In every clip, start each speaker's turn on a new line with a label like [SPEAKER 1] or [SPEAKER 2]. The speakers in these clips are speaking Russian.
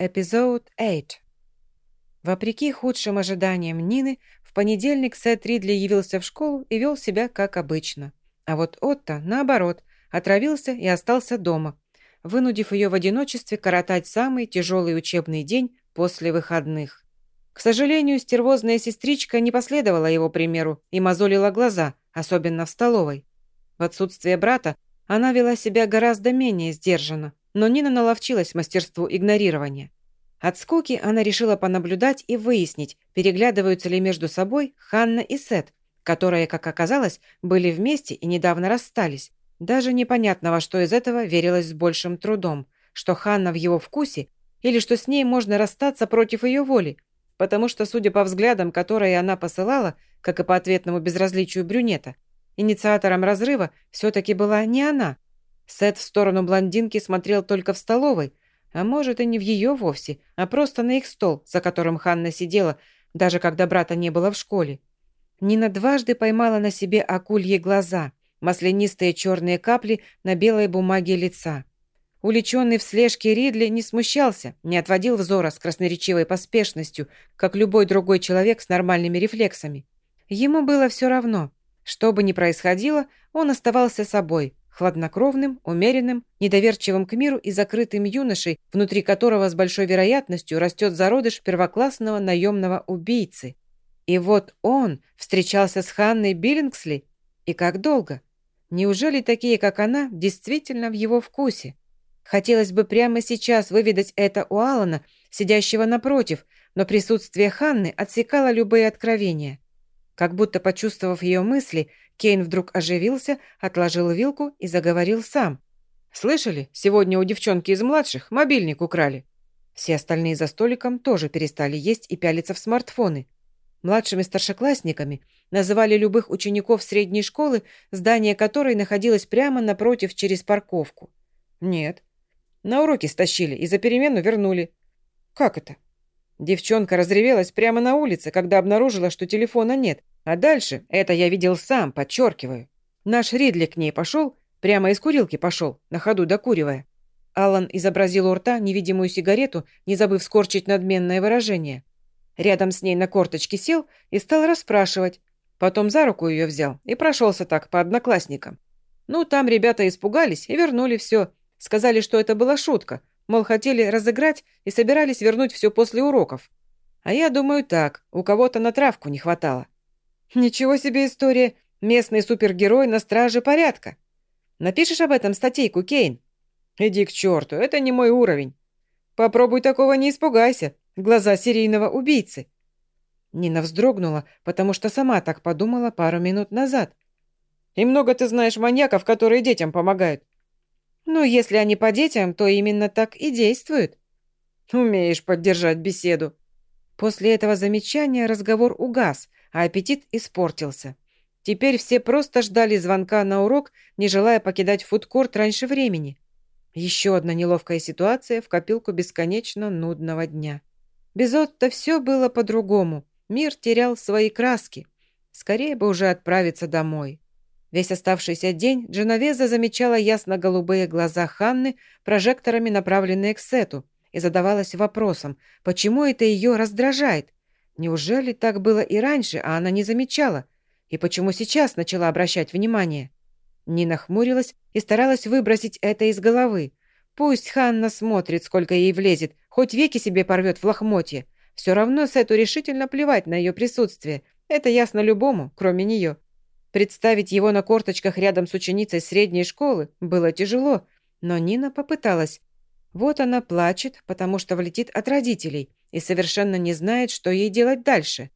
[SPEAKER 1] Эпизод 8. Вопреки худшим ожиданиям Нины, в понедельник Сет Ридли явился в школу и вел себя как обычно. А вот Отто, наоборот, отравился и остался дома, вынудив ее в одиночестве коротать самый тяжелый учебный день после выходных. К сожалению, стервозная сестричка не последовала его примеру и мозолила глаза, особенно в столовой. В отсутствие брата она вела себя гораздо менее сдержанно, но Нина наловчилась мастерству игнорирования. От скуки она решила понаблюдать и выяснить, переглядываются ли между собой Ханна и Сет, которые, как оказалось, были вместе и недавно расстались. Даже непонятно, во что из этого верилось с большим трудом, что Ханна в его вкусе или что с ней можно расстаться против ее воли, потому что, судя по взглядам, которые она посылала, как и по ответному безразличию брюнета, инициатором разрыва все-таки была не она – Сет в сторону блондинки смотрел только в столовой, а может и не в ее вовсе, а просто на их стол, за которым Ханна сидела, даже когда брата не было в школе. Нина дважды поймала на себе акульи глаза, маслянистые черные капли на белой бумаге лица. Уличенный в слежке Ридли не смущался, не отводил взора с красноречивой поспешностью, как любой другой человек с нормальными рефлексами. Ему было все равно. Что бы ни происходило, он оставался собой, хладнокровным, умеренным, недоверчивым к миру и закрытым юношей, внутри которого с большой вероятностью растет зародыш первоклассного наемного убийцы. И вот он встречался с Ханной Биллингсли. И как долго? Неужели такие, как она, действительно в его вкусе? Хотелось бы прямо сейчас выведать это у Алана, сидящего напротив, но присутствие Ханны отсекало любые откровения. Как будто почувствовав ее мысли, Кейн вдруг оживился, отложил вилку и заговорил сам. «Слышали? Сегодня у девчонки из младших мобильник украли». Все остальные за столиком тоже перестали есть и пялиться в смартфоны. Младшими старшеклассниками называли любых учеников средней школы, здание которой находилось прямо напротив через парковку. «Нет. На уроки стащили и за перемену вернули». «Как это?» Девчонка разревелась прямо на улице, когда обнаружила, что телефона нет, а дальше, это я видел сам, подчеркиваю. Наш Ридли к ней пошел, прямо из курилки пошел, на ходу докуривая. Алан изобразил у рта невидимую сигарету, не забыв скорчить надменное выражение. Рядом с ней на корточке сел и стал расспрашивать. Потом за руку ее взял и прошелся так по одноклассникам. Ну, там ребята испугались и вернули все. Сказали, что это была шутка. Мол, хотели разыграть и собирались вернуть все после уроков. А я думаю так, у кого-то на травку не хватало. «Ничего себе история! Местный супергерой на страже порядка! Напишешь об этом статейку, Кейн?» «Иди к черту, это не мой уровень. Попробуй такого не испугайся. Глаза серийного убийцы». Нина вздрогнула, потому что сама так подумала пару минут назад. «И много ты знаешь маньяков, которые детям помогают?» «Ну, если они по детям, то именно так и действуют». «Умеешь поддержать беседу». После этого замечания разговор угас, а аппетит испортился. Теперь все просто ждали звонка на урок, не желая покидать фудкорт раньше времени. Еще одна неловкая ситуация в копилку бесконечно нудного дня. Без Отто все было по-другому. Мир терял свои краски. Скорее бы уже отправиться домой. Весь оставшийся день Дженовеза замечала ясно-голубые глаза Ханны, прожекторами направленные к Сету, и задавалась вопросом, почему это ее раздражает, Неужели так было и раньше, а она не замечала? И почему сейчас начала обращать внимание? Нина хмурилась и старалась выбросить это из головы. Пусть Ханна смотрит, сколько ей влезет, хоть веки себе порвет в лохмотье. Все равно Сету решительно плевать на ее присутствие. Это ясно любому, кроме нее. Представить его на корточках рядом с ученицей средней школы было тяжело, но Нина попыталась. Вот она плачет, потому что влетит от родителей и совершенно не знает, что ей делать дальше.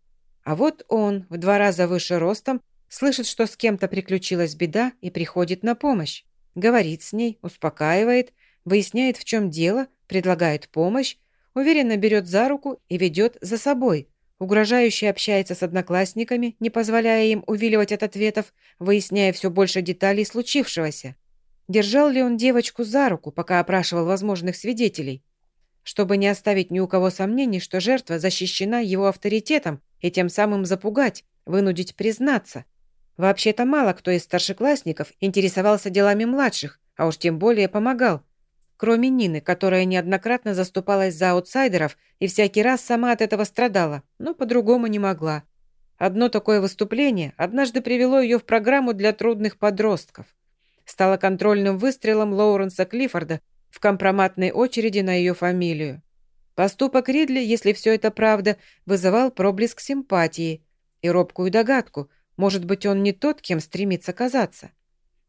[SPEAKER 1] А вот он, в два раза выше ростом, слышит, что с кем-то приключилась беда и приходит на помощь. Говорит с ней, успокаивает, выясняет, в чем дело, предлагает помощь, уверенно берет за руку и ведет за собой. Угрожающе общается с одноклассниками, не позволяя им увиливать от ответов, выясняя все больше деталей случившегося. Держал ли он девочку за руку, пока опрашивал возможных свидетелей? Чтобы не оставить ни у кого сомнений, что жертва защищена его авторитетом и тем самым запугать, вынудить признаться. Вообще-то мало кто из старшеклассников интересовался делами младших, а уж тем более помогал. кроме Нины, которая неоднократно заступалась за аутсайдеров и всякий раз сама от этого страдала, но по-другому не могла. Одно такое выступление однажды привело ее в программу для трудных подростков. Стало контрольным выстрелом Лоуренса Клиффорда в компроматной очереди на ее фамилию. Поступок Ридли, если все это правда, вызывал проблеск симпатии и робкую догадку, может быть, он не тот, кем стремится казаться.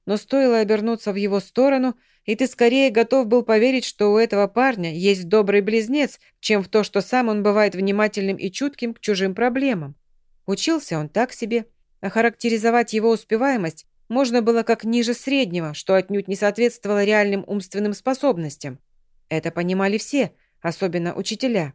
[SPEAKER 1] Но стоило обернуться в его сторону, и ты скорее готов был поверить, что у этого парня есть добрый близнец, чем в то, что сам он бывает внимательным и чутким к чужим проблемам. Учился он так себе, а характеризовать его успеваемость можно было как ниже среднего, что отнюдь не соответствовало реальным умственным способностям. Это понимали все, особенно учителя.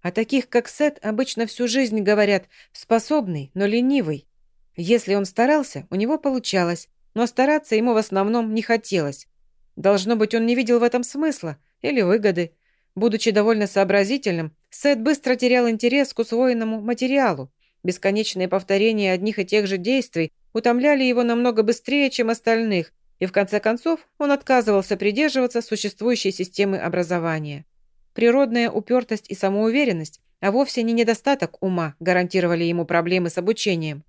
[SPEAKER 1] А таких, как Сет, обычно всю жизнь говорят «способный, но ленивый». Если он старался, у него получалось, но стараться ему в основном не хотелось. Должно быть, он не видел в этом смысла или выгоды. Будучи довольно сообразительным, Сет быстро терял интерес к усвоенному материалу, Бесконечные повторения одних и тех же действий утомляли его намного быстрее, чем остальных, и в конце концов он отказывался придерживаться существующей системы образования. Природная упертость и самоуверенность, а вовсе не недостаток ума, гарантировали ему проблемы с обучением.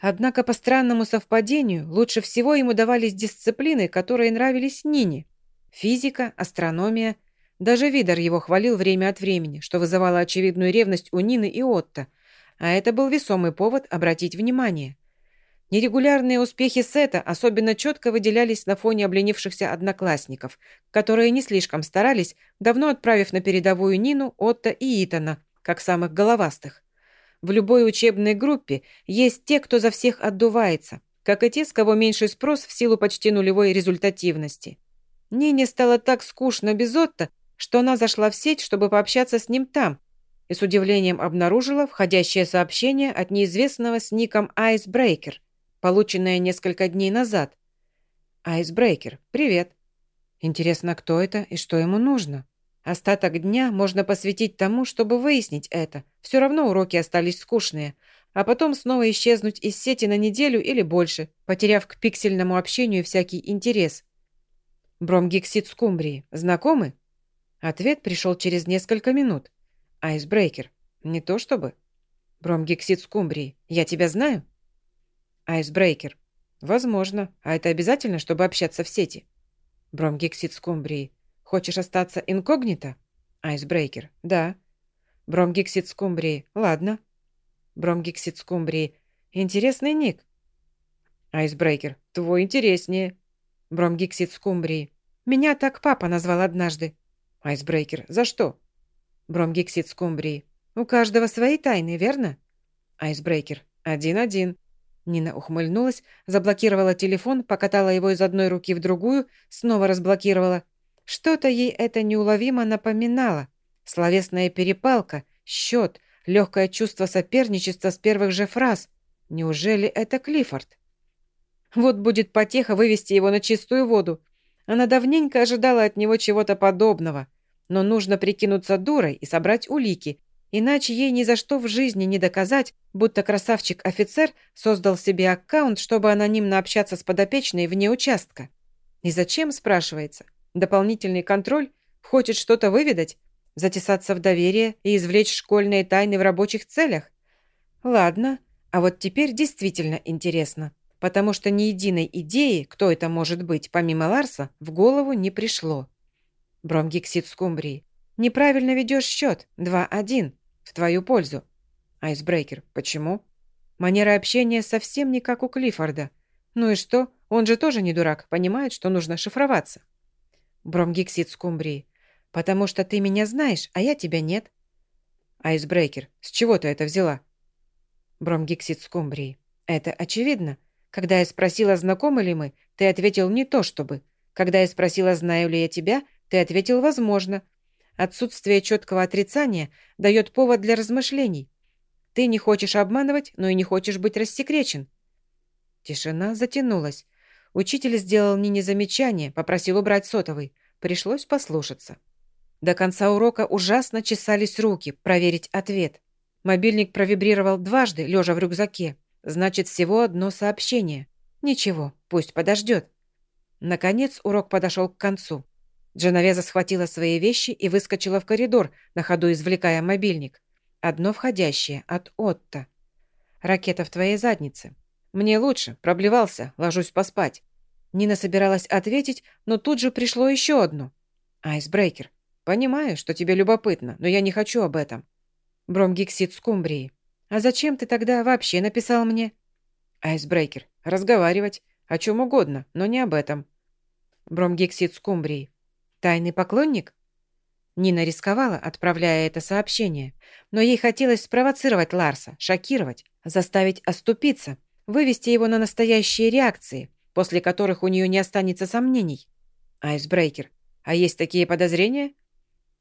[SPEAKER 1] Однако по странному совпадению лучше всего ему давались дисциплины, которые нравились Нине. Физика, астрономия. Даже Видер его хвалил время от времени, что вызывало очевидную ревность у Нины и Отто – а это был весомый повод обратить внимание. Нерегулярные успехи Сета особенно четко выделялись на фоне обленившихся одноклассников, которые не слишком старались, давно отправив на передовую Нину, Отто и Итана, как самых головастых. В любой учебной группе есть те, кто за всех отдувается, как и те, с кого меньший спрос в силу почти нулевой результативности. Нине стало так скучно без Отто, что она зашла в сеть, чтобы пообщаться с ним там, и с удивлением обнаружила входящее сообщение от неизвестного с ником Icebreaker, полученное несколько дней назад. Icebreaker, привет. Интересно, кто это и что ему нужно? Остаток дня можно посвятить тому, чтобы выяснить это. Все равно уроки остались скучные. А потом снова исчезнуть из сети на неделю или больше, потеряв к пиксельному общению всякий интерес. Бромгексид скумбрии. Знакомы? Ответ пришел через несколько минут. Айсбрейкер. Не то чтобы. Бромгексид скумбрии. Я тебя знаю? Айсбрейкер. Возможно. А это обязательно, чтобы общаться в сети? Бромгексид скумбрии. Хочешь остаться инкогнито? Айсбрейкер. Да. Бромгексид скумбрии. Ладно. Бромгексид скумбрии. Интересный ник. Айсбрейкер. Твой интереснее. Бромгексид скумбрии. Меня так папа назвал однажды. Айсбрейкер. За что? Бромгексид скумбрии. У каждого свои тайны, верно? Айсбрейкер. Один-один. Нина ухмыльнулась, заблокировала телефон, покатала его из одной руки в другую, снова разблокировала. Что-то ей это неуловимо напоминало. Словесная перепалка, счет, легкое чувство соперничества с первых же фраз. Неужели это Клиффорд? Вот будет потеха вывести его на чистую воду. Она давненько ожидала от него чего-то подобного – но нужно прикинуться дурой и собрать улики, иначе ей ни за что в жизни не доказать, будто красавчик-офицер создал себе аккаунт, чтобы анонимно общаться с подопечной вне участка. И зачем, спрашивается? Дополнительный контроль? Хочет что-то выведать? Затесаться в доверие и извлечь школьные тайны в рабочих целях? Ладно, а вот теперь действительно интересно, потому что ни единой идеи, кто это может быть, помимо Ларса, в голову не пришло. Бромгексид скумбрии. Неправильно ведешь счет. 2-1. В твою пользу. Айсбрейкер. Почему? Манера общения совсем не как у Клиффорда. Ну и что? Он же тоже не дурак, понимает, что нужно шифроваться. Бромгексид скумбрии. Потому что ты меня знаешь, а я тебя нет. Айсбрейкер. С чего ты это взяла? Бромгексид скумбрии. Это очевидно. Когда я спросила, знакомы ли мы, ты ответил не то чтобы. Когда я спросила, знаю ли я тебя, ты ответил «возможно». Отсутствие четкого отрицания дает повод для размышлений. Ты не хочешь обманывать, но и не хочешь быть рассекречен. Тишина затянулась. Учитель сделал Нине замечание, попросил убрать сотовый. Пришлось послушаться. До конца урока ужасно чесались руки, проверить ответ. Мобильник провибрировал дважды, лежа в рюкзаке. Значит, всего одно сообщение. Ничего, пусть подождет. Наконец урок подошел к концу. Дженовеза схватила свои вещи и выскочила в коридор, на ходу извлекая мобильник. Одно входящее от Отто. «Ракета в твоей заднице». «Мне лучше. Проблевался. Ложусь поспать». Нина собиралась ответить, но тут же пришло еще одно. «Айсбрейкер. Понимаю, что тебе любопытно, но я не хочу об этом». «Бромгиксид скумбрии. А зачем ты тогда вообще написал мне?» «Айсбрейкер. Разговаривать. О чем угодно, но не об этом». «Бромгиксид скумбрии. Тайный поклонник?» Нина рисковала, отправляя это сообщение, но ей хотелось спровоцировать Ларса, шокировать, заставить оступиться, вывести его на настоящие реакции, после которых у нее не останется сомнений. Айсбрейкер. А есть такие подозрения?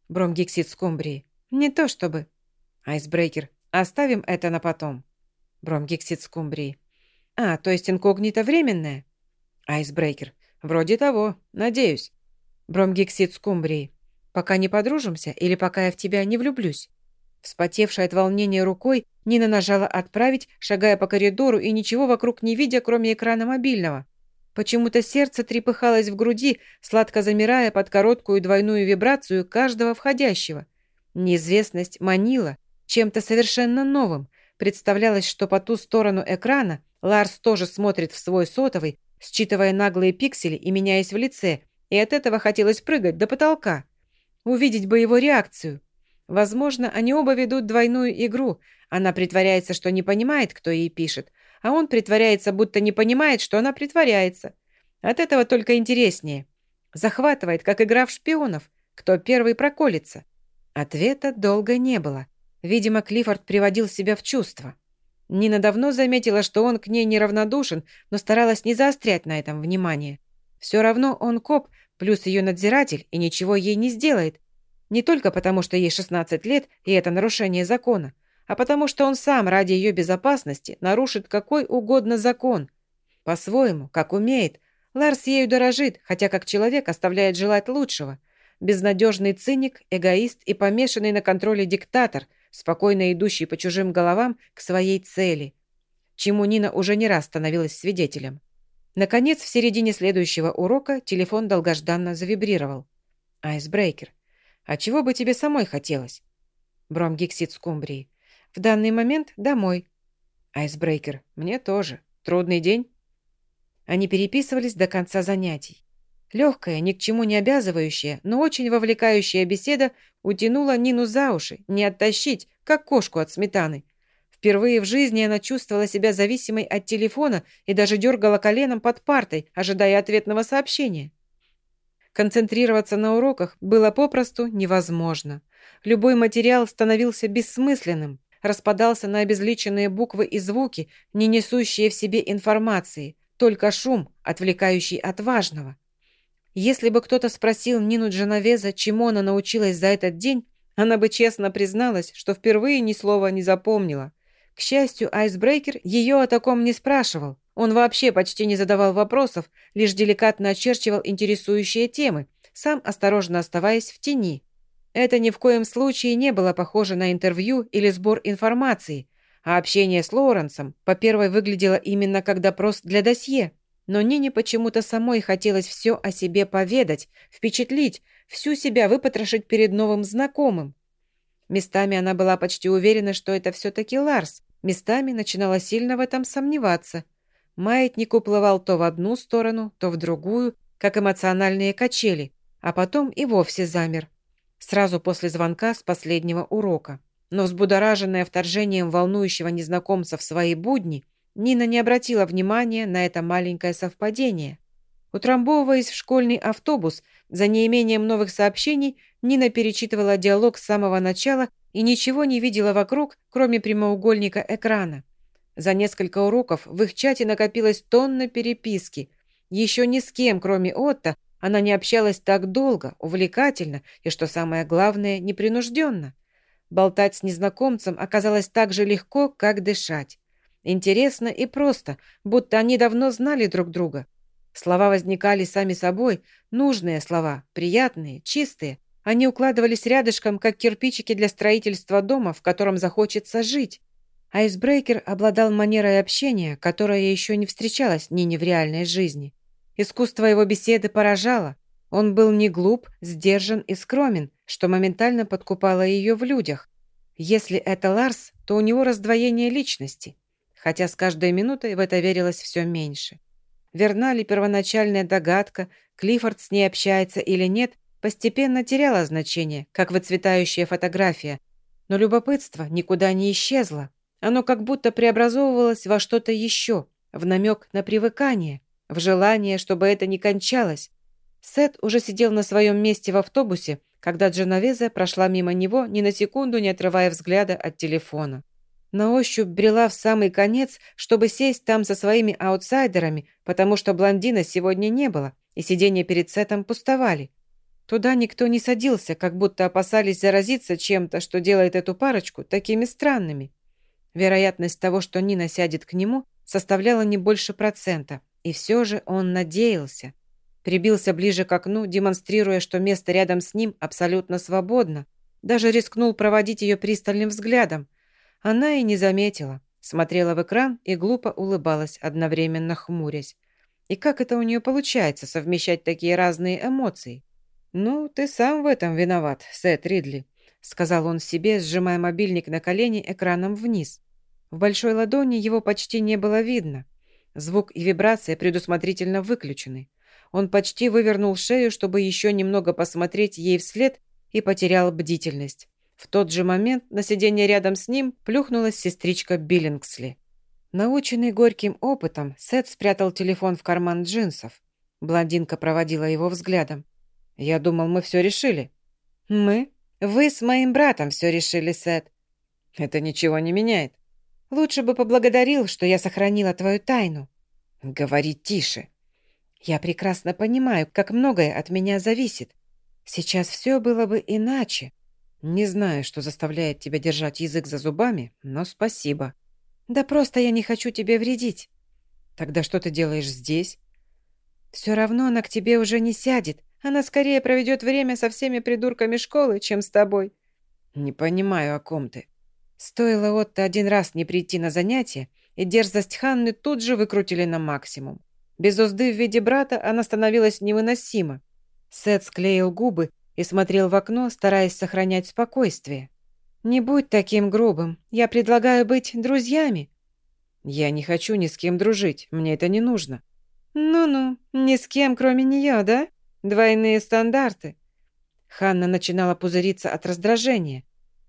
[SPEAKER 1] Бромгексид скумбрии. Не то чтобы. Айсбрейкер. Оставим это на потом. Бромгексид скумбрии. А, то есть инкогнито временное? Айсбрейкер. Вроде того. Надеюсь. Бромгексид скумбрии. Пока не подружимся или пока я в тебя не влюблюсь? Вспотевшая от волнения рукой, Нина нажала «Отправить», шагая по коридору и ничего вокруг не видя, кроме экрана мобильного. Почему-то сердце трепыхалось в груди, сладко замирая под короткую двойную вибрацию каждого входящего. Неизвестность манила чем-то совершенно новым. Представлялось, что по ту сторону экрана Ларс тоже смотрит в свой сотовый, считывая наглые пиксели и меняясь в лице, и от этого хотелось прыгать до потолка. Увидеть бы его реакцию. Возможно, они оба ведут двойную игру. Она притворяется, что не понимает, кто ей пишет, а он притворяется, будто не понимает, что она притворяется. От этого только интереснее. Захватывает, как игра в шпионов. Кто первый проколется? Ответа долго не было. Видимо, Клиффорд приводил себя в чувство. Нина давно заметила, что он к ней неравнодушен, но старалась не заострять на этом внимание. Все равно он коп, плюс ее надзиратель, и ничего ей не сделает. Не только потому, что ей 16 лет, и это нарушение закона, а потому что он сам ради ее безопасности нарушит какой угодно закон. По-своему, как умеет. Ларс ею дорожит, хотя как человек оставляет желать лучшего. Безнадежный циник, эгоист и помешанный на контроле диктатор, спокойно идущий по чужим головам к своей цели. Чему Нина уже не раз становилась свидетелем. Наконец, в середине следующего урока телефон долгожданно завибрировал. «Айсбрейкер. А чего бы тебе самой хотелось?» Бромгексид скумбрии. В данный момент домой. Айсбрейкер. Мне тоже. Трудный день? Они переписывались до конца занятий. Легкая, ни к чему не обязывающая, но очень вовлекающая беседа утянула Нину за уши, не оттащить, как кошку от сметаны. Впервые в жизни она чувствовала себя зависимой от телефона и даже дергала коленом под партой, ожидая ответного сообщения. Концентрироваться на уроках было попросту невозможно. Любой материал становился бессмысленным распадался на обезличенные буквы и звуки, не несущие в себе информации, только шум, отвлекающий от важного. Если бы кто-то спросил Нину Дженовеза, чему она научилась за этот день, она бы честно призналась, что впервые ни слова не запомнила. К счастью, Айсбрейкер ее о таком не спрашивал. Он вообще почти не задавал вопросов, лишь деликатно очерчивал интересующие темы, сам осторожно оставаясь в тени. Это ни в коем случае не было похоже на интервью или сбор информации, а общение с Лоуренсом по первой выглядело именно как допрос для досье. Но Нине почему-то самой хотелось все о себе поведать, впечатлить, всю себя выпотрошить перед новым знакомым. Местами она была почти уверена, что это все-таки Ларс, местами начинала сильно в этом сомневаться. Маятник уплывал то в одну сторону, то в другую, как эмоциональные качели, а потом и вовсе замер сразу после звонка с последнего урока. Но взбудораженная вторжением волнующего незнакомца в свои будни, Нина не обратила внимания на это маленькое совпадение. Утрамбовываясь в школьный автобус, за неимением новых сообщений, Нина перечитывала диалог с самого начала и ничего не видела вокруг, кроме прямоугольника экрана. За несколько уроков в их чате накопилось тонна переписки. Еще ни с кем, кроме Отто, она не общалась так долго, увлекательно и, что самое главное, непринужденно. Болтать с незнакомцем оказалось так же легко, как дышать. Интересно и просто, будто они давно знали друг друга. Слова возникали сами собой, нужные слова, приятные, чистые. Они укладывались рядышком, как кирпичики для строительства дома, в котором захочется жить. Айсбрейкер обладал манерой общения, которая еще не встречалась Нине в реальной жизни. Искусство его беседы поражало. Он был не глуп, сдержан и скромен, что моментально подкупало ее в людях. Если это Ларс, то у него раздвоение личности. Хотя с каждой минутой в это верилось все меньше. Верна ли первоначальная догадка, Клиффорд с ней общается или нет, постепенно теряла значение, как выцветающая фотография. Но любопытство никуда не исчезло. Оно как будто преобразовывалось во что-то еще, в намек на привыкание, в желание, чтобы это не кончалось. Сет уже сидел на своем месте в автобусе, когда Дженовеза прошла мимо него, ни на секунду не отрывая взгляда от телефона. На ощупь брела в самый конец, чтобы сесть там со своими аутсайдерами, потому что блондина сегодня не было, и сиденья перед Сетом пустовали. Туда никто не садился, как будто опасались заразиться чем-то, что делает эту парочку такими странными. Вероятность того, что Нина сядет к нему, составляла не больше процента, и все же он надеялся. Прибился ближе к окну, демонстрируя, что место рядом с ним абсолютно свободно. Даже рискнул проводить ее пристальным взглядом. Она и не заметила. Смотрела в экран и глупо улыбалась, одновременно хмурясь. И как это у нее получается совмещать такие разные эмоции? «Ну, ты сам в этом виноват, Сет Ридли», сказал он себе, сжимая мобильник на колени экраном вниз. В большой ладони его почти не было видно. Звук и вибрация предусмотрительно выключены. Он почти вывернул шею, чтобы еще немного посмотреть ей вслед, и потерял бдительность. В тот же момент на сиденье рядом с ним плюхнулась сестричка Биллингсли. Наученный горьким опытом, Сет спрятал телефон в карман джинсов. Блондинка проводила его взглядом. «Я думал, мы все решили». «Мы? Вы с моим братом все решили, Сет». «Это ничего не меняет». «Лучше бы поблагодарил, что я сохранила твою тайну». «Говори тише». Я прекрасно понимаю, как многое от меня зависит. Сейчас все было бы иначе. Не знаю, что заставляет тебя держать язык за зубами, но спасибо. Да просто я не хочу тебе вредить. Тогда что ты делаешь здесь? Все равно она к тебе уже не сядет. Она скорее проведет время со всеми придурками школы, чем с тобой. Не понимаю, о ком ты. Стоило Отто один раз не прийти на занятия, и дерзость Ханны тут же выкрутили на максимум. Без узды в виде брата она становилась невыносима. Сет склеил губы и смотрел в окно, стараясь сохранять спокойствие. «Не будь таким грубым. Я предлагаю быть друзьями». «Я не хочу ни с кем дружить. Мне это не нужно». «Ну-ну, ни с кем, кроме нее, да? Двойные стандарты». Ханна начинала пузыриться от раздражения.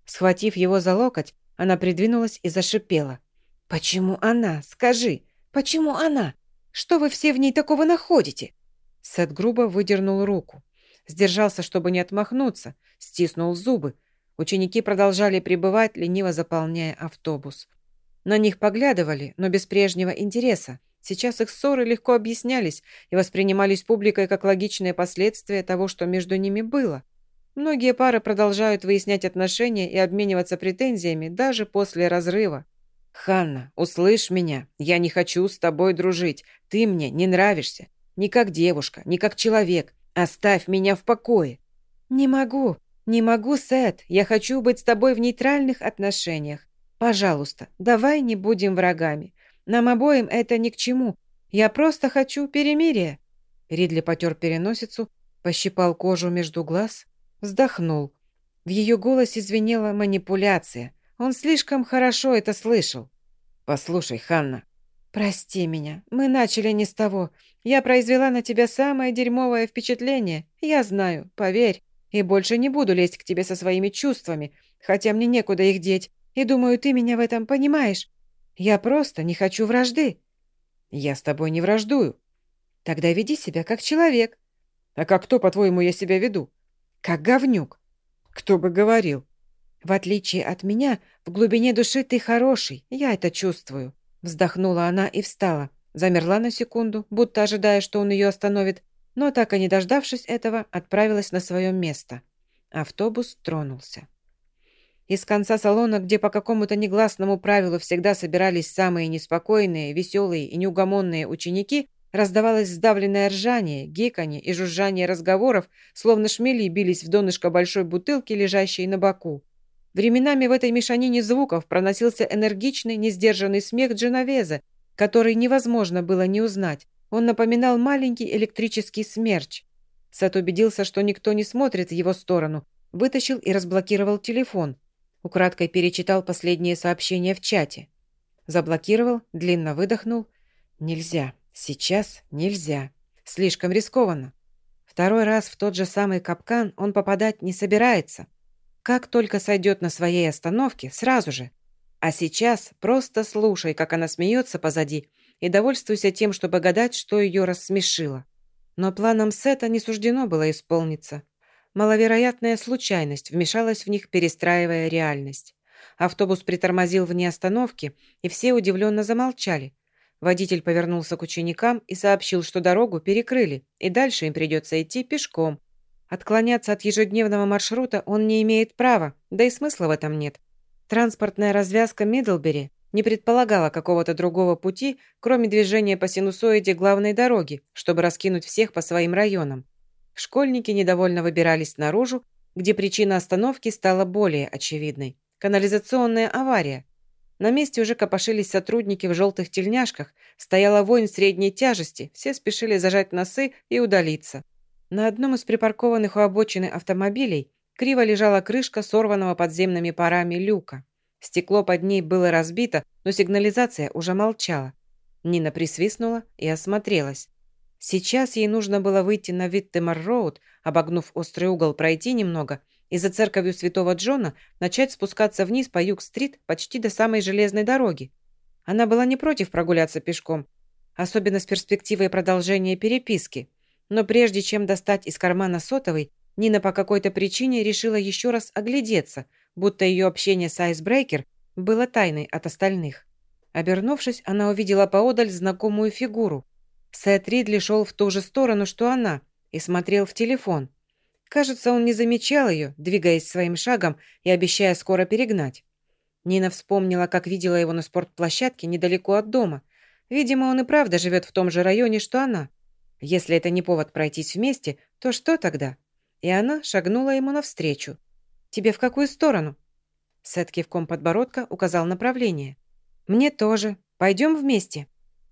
[SPEAKER 1] Схватив его за локоть, она придвинулась и зашипела. «Почему она? Скажи, почему она? Что вы все в ней такого находите?» Сет грубо выдернул руку. Сдержался, чтобы не отмахнуться, стиснул зубы. Ученики продолжали пребывать, лениво заполняя автобус. На них поглядывали, но без прежнего интереса. Сейчас их ссоры легко объяснялись и воспринимались публикой как логичное последствие того, что между ними было. Многие пары продолжают выяснять отношения и обмениваться претензиями даже после разрыва. «Ханна, услышь меня. Я не хочу с тобой дружить. Ты мне не нравишься. Ни как девушка, ни как человек. Оставь меня в покое». «Не могу. Не могу, Сет. Я хочу быть с тобой в нейтральных отношениях. Пожалуйста, давай не будем врагами. Нам обоим это ни к чему. Я просто хочу перемирия». Ридли потер переносицу, пощипал кожу между глаз, вздохнул. В ее голосе звенела манипуляция – он слишком хорошо это слышал. «Послушай, Ханна». «Прости меня. Мы начали не с того. Я произвела на тебя самое дерьмовое впечатление. Я знаю, поверь. И больше не буду лезть к тебе со своими чувствами, хотя мне некуда их деть. И думаю, ты меня в этом понимаешь. Я просто не хочу вражды». «Я с тобой не враждую». «Тогда веди себя как человек». «А как кто, по-твоему, я себя веду?» «Как говнюк». «Кто бы говорил?» В отличие от меня, в глубине души ты хороший, я это чувствую». Вздохнула она и встала. Замерла на секунду, будто ожидая, что он ее остановит, но так и не дождавшись этого, отправилась на свое место. Автобус тронулся. Из конца салона, где по какому-то негласному правилу всегда собирались самые неспокойные, веселые и неугомонные ученики, раздавалось сдавленное ржание, гиканье и жужжание разговоров, словно шмели бились в донышко большой бутылки, лежащей на боку. Временами в этой мешанине звуков проносился энергичный, несдержанный смех Дженовеза, который невозможно было не узнать. Он напоминал маленький электрический смерч. Сет убедился, что никто не смотрит в его сторону, вытащил и разблокировал телефон. Украдкой перечитал последние сообщения в чате. Заблокировал, длинно выдохнул. Нельзя. Сейчас нельзя. Слишком рискованно. Второй раз в тот же самый капкан он попадать не собирается. Как только сойдет на своей остановке, сразу же. А сейчас просто слушай, как она смеется позади, и довольствуйся тем, чтобы гадать, что ее рассмешило. Но планам Сета не суждено было исполниться. Маловероятная случайность вмешалась в них, перестраивая реальность. Автобус притормозил вне остановки, и все удивленно замолчали. Водитель повернулся к ученикам и сообщил, что дорогу перекрыли, и дальше им придется идти пешком. Отклоняться от ежедневного маршрута он не имеет права, да и смысла в этом нет. Транспортная развязка Мидлбери не предполагала какого-то другого пути, кроме движения по синусоиде главной дороги, чтобы раскинуть всех по своим районам. Школьники недовольно выбирались наружу, где причина остановки стала более очевидной. Канализационная авария. На месте уже копошились сотрудники в желтых тельняшках, стояла вонь средней тяжести, все спешили зажать носы и удалиться. На одном из припаркованных у обочины автомобилей криво лежала крышка сорванного подземными парами люка. Стекло под ней было разбито, но сигнализация уже молчала. Нина присвистнула и осмотрелась. Сейчас ей нужно было выйти на Виттемар-роуд, обогнув острый угол, пройти немного и за церковью святого Джона начать спускаться вниз по Юг-стрит почти до самой железной дороги. Она была не против прогуляться пешком, особенно с перспективой продолжения переписки. Но прежде чем достать из кармана сотовый, Нина по какой-то причине решила еще раз оглядеться, будто ее общение с Айсбрейкер было тайной от остальных. Обернувшись, она увидела поодаль знакомую фигуру. Сет Ридли шел в ту же сторону, что она, и смотрел в телефон. Кажется, он не замечал ее, двигаясь своим шагом и обещая скоро перегнать. Нина вспомнила, как видела его на спортплощадке недалеко от дома. Видимо, он и правда живет в том же районе, что она. Если это не повод пройтись вместе, то что тогда? И она шагнула ему навстречу. «Тебе в какую сторону?» Сет кивком подбородка указал направление. «Мне тоже. Пойдем вместе».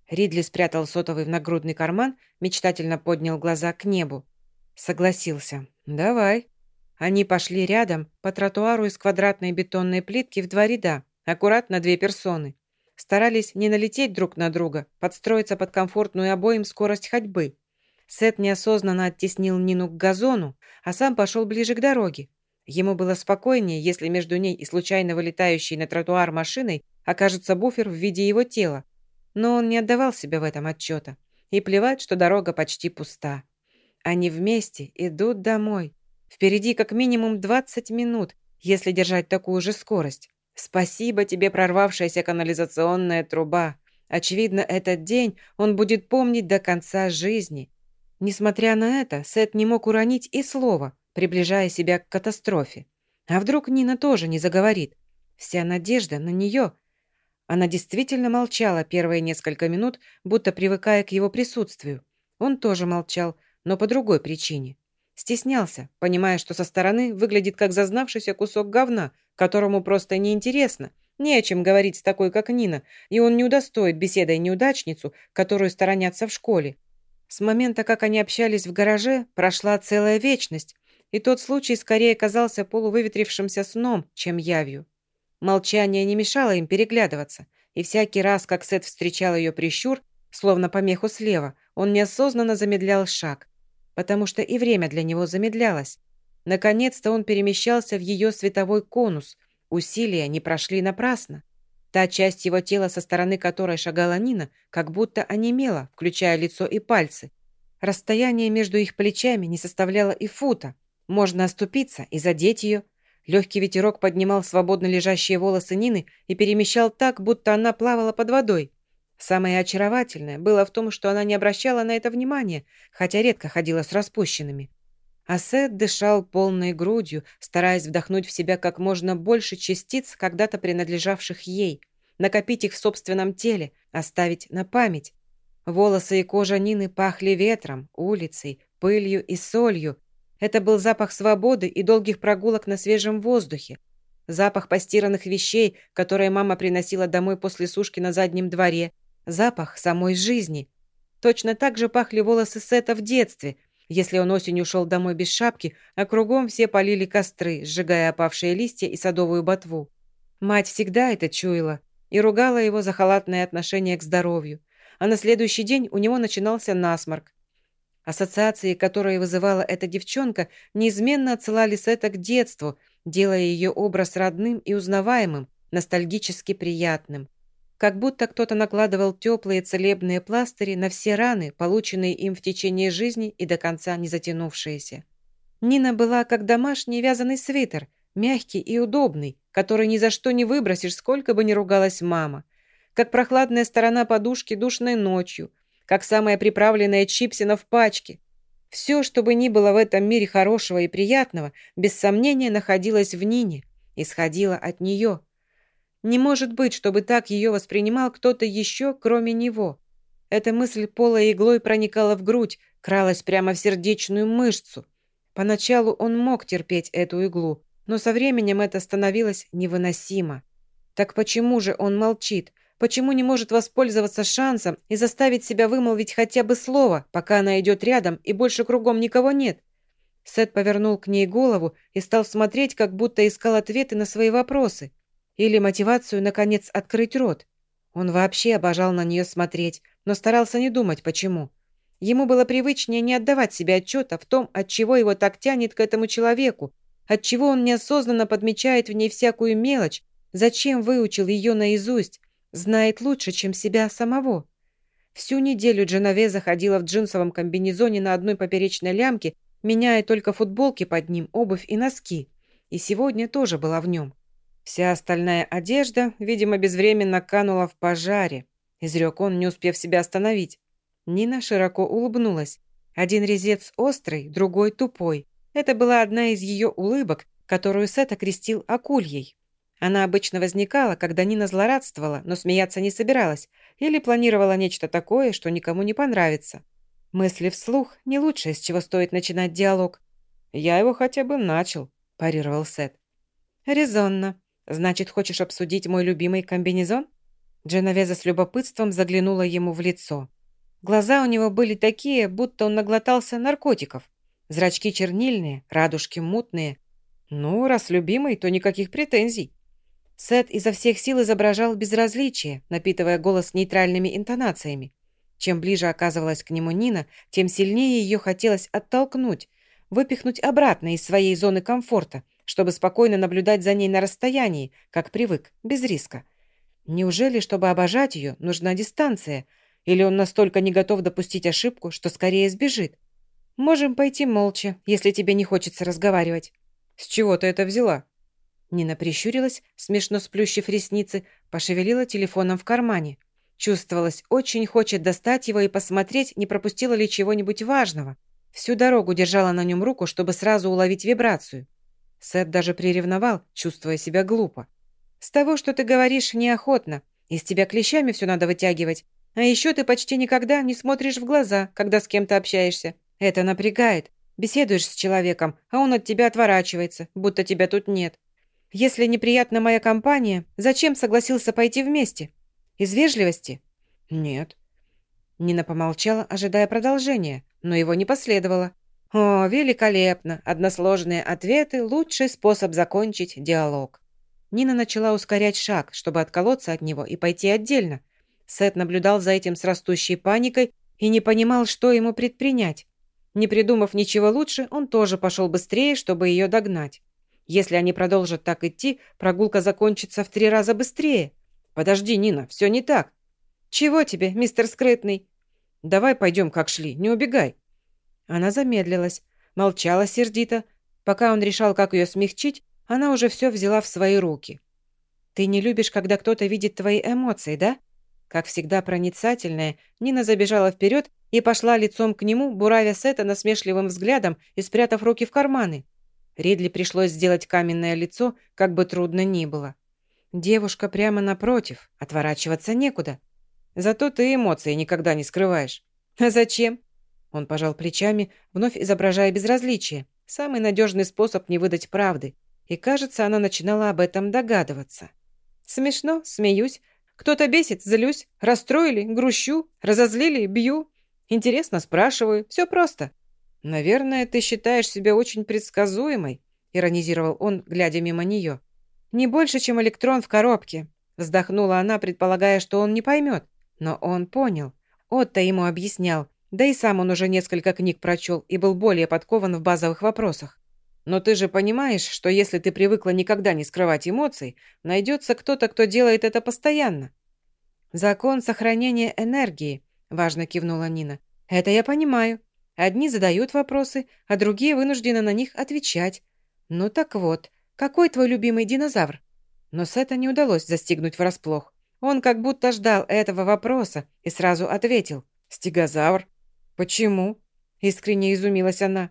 [SPEAKER 1] Ридли спрятал сотовый в нагрудный карман, мечтательно поднял глаза к небу. Согласился. «Давай». Они пошли рядом по тротуару из квадратной бетонной плитки в два ряда, аккуратно две персоны. Старались не налететь друг на друга, подстроиться под комфортную обоим скорость ходьбы. Сет неосознанно оттеснил Нину к газону, а сам пошел ближе к дороге. Ему было спокойнее, если между ней и случайно вылетающей на тротуар машиной окажется буфер в виде его тела, но он не отдавал себе в этом отчета. И плевать, что дорога почти пуста. Они вместе идут домой. Впереди как минимум 20 минут, если держать такую же скорость. Спасибо тебе, прорвавшаяся канализационная труба. Очевидно, этот день он будет помнить до конца жизни. Несмотря на это, Сет не мог уронить и слова, приближая себя к катастрофе. А вдруг Нина тоже не заговорит? Вся надежда на нее – она действительно молчала первые несколько минут, будто привыкая к его присутствию. Он тоже молчал, но по другой причине. Стеснялся, понимая, что со стороны выглядит как зазнавшийся кусок говна, которому просто неинтересно, не о чем говорить с такой, как Нина, и он не удостоит беседой неудачницу, которую сторонятся в школе. С момента, как они общались в гараже, прошла целая вечность, и тот случай скорее казался полувыветрившимся сном, чем явью. Молчание не мешало им переглядываться, и всякий раз, как Сет встречал ее прищур, словно помеху слева, он неосознанно замедлял шаг, потому что и время для него замедлялось. Наконец-то он перемещался в ее световой конус. Усилия не прошли напрасно. Та часть его тела, со стороны которой шагала Нина, как будто онемела, включая лицо и пальцы. Расстояние между их плечами не составляло и фута. Можно оступиться и задеть ее, Легкий ветерок поднимал свободно лежащие волосы Нины и перемещал так, будто она плавала под водой. Самое очаровательное было в том, что она не обращала на это внимания, хотя редко ходила с распущенными. А Сет дышал полной грудью, стараясь вдохнуть в себя как можно больше частиц, когда-то принадлежавших ей, накопить их в собственном теле, оставить на память. Волосы и кожа Нины пахли ветром, улицей, пылью и солью, это был запах свободы и долгих прогулок на свежем воздухе. Запах постиранных вещей, которые мама приносила домой после сушки на заднем дворе. Запах самой жизни. Точно так же пахли волосы Сета в детстве. Если он осенью ушел домой без шапки, а кругом все полили костры, сжигая опавшие листья и садовую ботву. Мать всегда это чуяла и ругала его за халатное отношение к здоровью. А на следующий день у него начинался насморк. Ассоциации, которые вызывала эта девчонка, неизменно отсылали Сета к детству, делая ее образ родным и узнаваемым, ностальгически приятным как будто кто-то накладывал теплые целебные пластыри на все раны, полученные им в течение жизни и до конца не затянувшиеся. Нина была как домашний вязаный свитер, мягкий и удобный, который ни за что не выбросишь, сколько бы ни ругалась мама. Как прохладная сторона подушки душной ночью, как самая приправленная чипсина в пачке. Все, что бы ни было в этом мире хорошего и приятного, без сомнения находилось в Нине, исходило от нее – не может быть, чтобы так ее воспринимал кто-то еще, кроме него. Эта мысль полой иглой проникала в грудь, кралась прямо в сердечную мышцу. Поначалу он мог терпеть эту иглу, но со временем это становилось невыносимо. Так почему же он молчит? Почему не может воспользоваться шансом и заставить себя вымолвить хотя бы слово, пока она идет рядом и больше кругом никого нет? Сет повернул к ней голову и стал смотреть, как будто искал ответы на свои вопросы. Или мотивацию, наконец, открыть рот. Он вообще обожал на нее смотреть, но старался не думать, почему. Ему было привычнее не отдавать себе отчета в том, от чего его так тянет к этому человеку, от чего он неосознанно подмечает в ней всякую мелочь, зачем выучил ее наизусть, знает лучше, чем себя самого. Всю неделю Дженове заходила в джинсовом комбинезоне на одной поперечной лямке, меняя только футболки под ним, обувь и носки. И сегодня тоже была в нем. Вся остальная одежда, видимо, безвременно канула в пожаре, изрек он, не успев себя остановить. Нина широко улыбнулась. Один резец острый, другой тупой. Это была одна из ее улыбок, которую Сет окрестил акульей. Она обычно возникала, когда Нина злорадствовала, но смеяться не собиралась, или планировала нечто такое, что никому не понравится. Мысли вслух – не лучшее, с чего стоит начинать диалог. «Я его хотя бы начал», – парировал Сет. «Резонно. «Значит, хочешь обсудить мой любимый комбинезон?» Дженовеза с любопытством заглянула ему в лицо. Глаза у него были такие, будто он наглотался наркотиков. Зрачки чернильные, радужки мутные. Ну, раз любимый, то никаких претензий. Сет изо всех сил изображал безразличие, напитывая голос нейтральными интонациями. Чем ближе оказывалась к нему Нина, тем сильнее ее хотелось оттолкнуть, выпихнуть обратно из своей зоны комфорта, чтобы спокойно наблюдать за ней на расстоянии, как привык, без риска. Неужели, чтобы обожать ее, нужна дистанция? Или он настолько не готов допустить ошибку, что скорее сбежит? Можем пойти молча, если тебе не хочется разговаривать. С чего ты это взяла? Нина прищурилась, смешно сплющив ресницы, пошевелила телефоном в кармане. Чувствовалось, очень хочет достать его и посмотреть, не пропустила ли чего-нибудь важного. Всю дорогу держала на нем руку, чтобы сразу уловить вибрацию. Сет даже приревновал, чувствуя себя глупо. «С того, что ты говоришь, неохотно. Из тебя клещами все надо вытягивать. А еще ты почти никогда не смотришь в глаза, когда с кем-то общаешься. Это напрягает. Беседуешь с человеком, а он от тебя отворачивается, будто тебя тут нет. Если неприятна моя компания, зачем согласился пойти вместе? Из вежливости? Нет. Нина помолчала, ожидая продолжения, но его не последовало. О, великолепно! Односложные ответы – лучший способ закончить диалог. Нина начала ускорять шаг, чтобы отколоться от него и пойти отдельно. Сет наблюдал за этим с растущей паникой и не понимал, что ему предпринять. Не придумав ничего лучше, он тоже пошел быстрее, чтобы ее догнать. Если они продолжат так идти, прогулка закончится в три раза быстрее. «Подожди, Нина, все не так». «Чего тебе, мистер Скрытный?» «Давай пойдем, как шли, не убегай». Она замедлилась, молчала сердито. Пока он решал, как ее смягчить, она уже все взяла в свои руки. «Ты не любишь, когда кто-то видит твои эмоции, да?» Как всегда проницательная, Нина забежала вперед и пошла лицом к нему, буравя Сета насмешливым взглядом и спрятав руки в карманы. Ридли пришлось сделать каменное лицо, как бы трудно ни было. Девушка прямо напротив, отворачиваться некуда. Зато ты эмоции никогда не скрываешь. А зачем? Он пожал плечами, вновь изображая безразличие. Самый надежный способ не выдать правды. И, кажется, она начинала об этом догадываться. Смешно, смеюсь. Кто-то бесит, злюсь. Расстроили, грущу. Разозлили, бью. Интересно, спрашиваю. Все просто. «Наверное, ты считаешь себя очень предсказуемой», — иронизировал он, глядя мимо нее. «Не больше, чем электрон в коробке», — вздохнула она, предполагая, что он не поймет. Но он понял. Отто ему объяснял, да и сам он уже несколько книг прочел и был более подкован в базовых вопросах. Но ты же понимаешь, что если ты привыкла никогда не скрывать эмоций, найдется кто-то, кто делает это постоянно. «Закон сохранения энергии», – важно кивнула Нина. «Это я понимаю. Одни задают вопросы, а другие вынуждены на них отвечать. Ну так вот, какой твой любимый динозавр?» Но Сета не удалось застигнуть врасплох. Он как будто ждал этого вопроса и сразу ответил. «Стегозавр». «Почему?» – искренне изумилась она.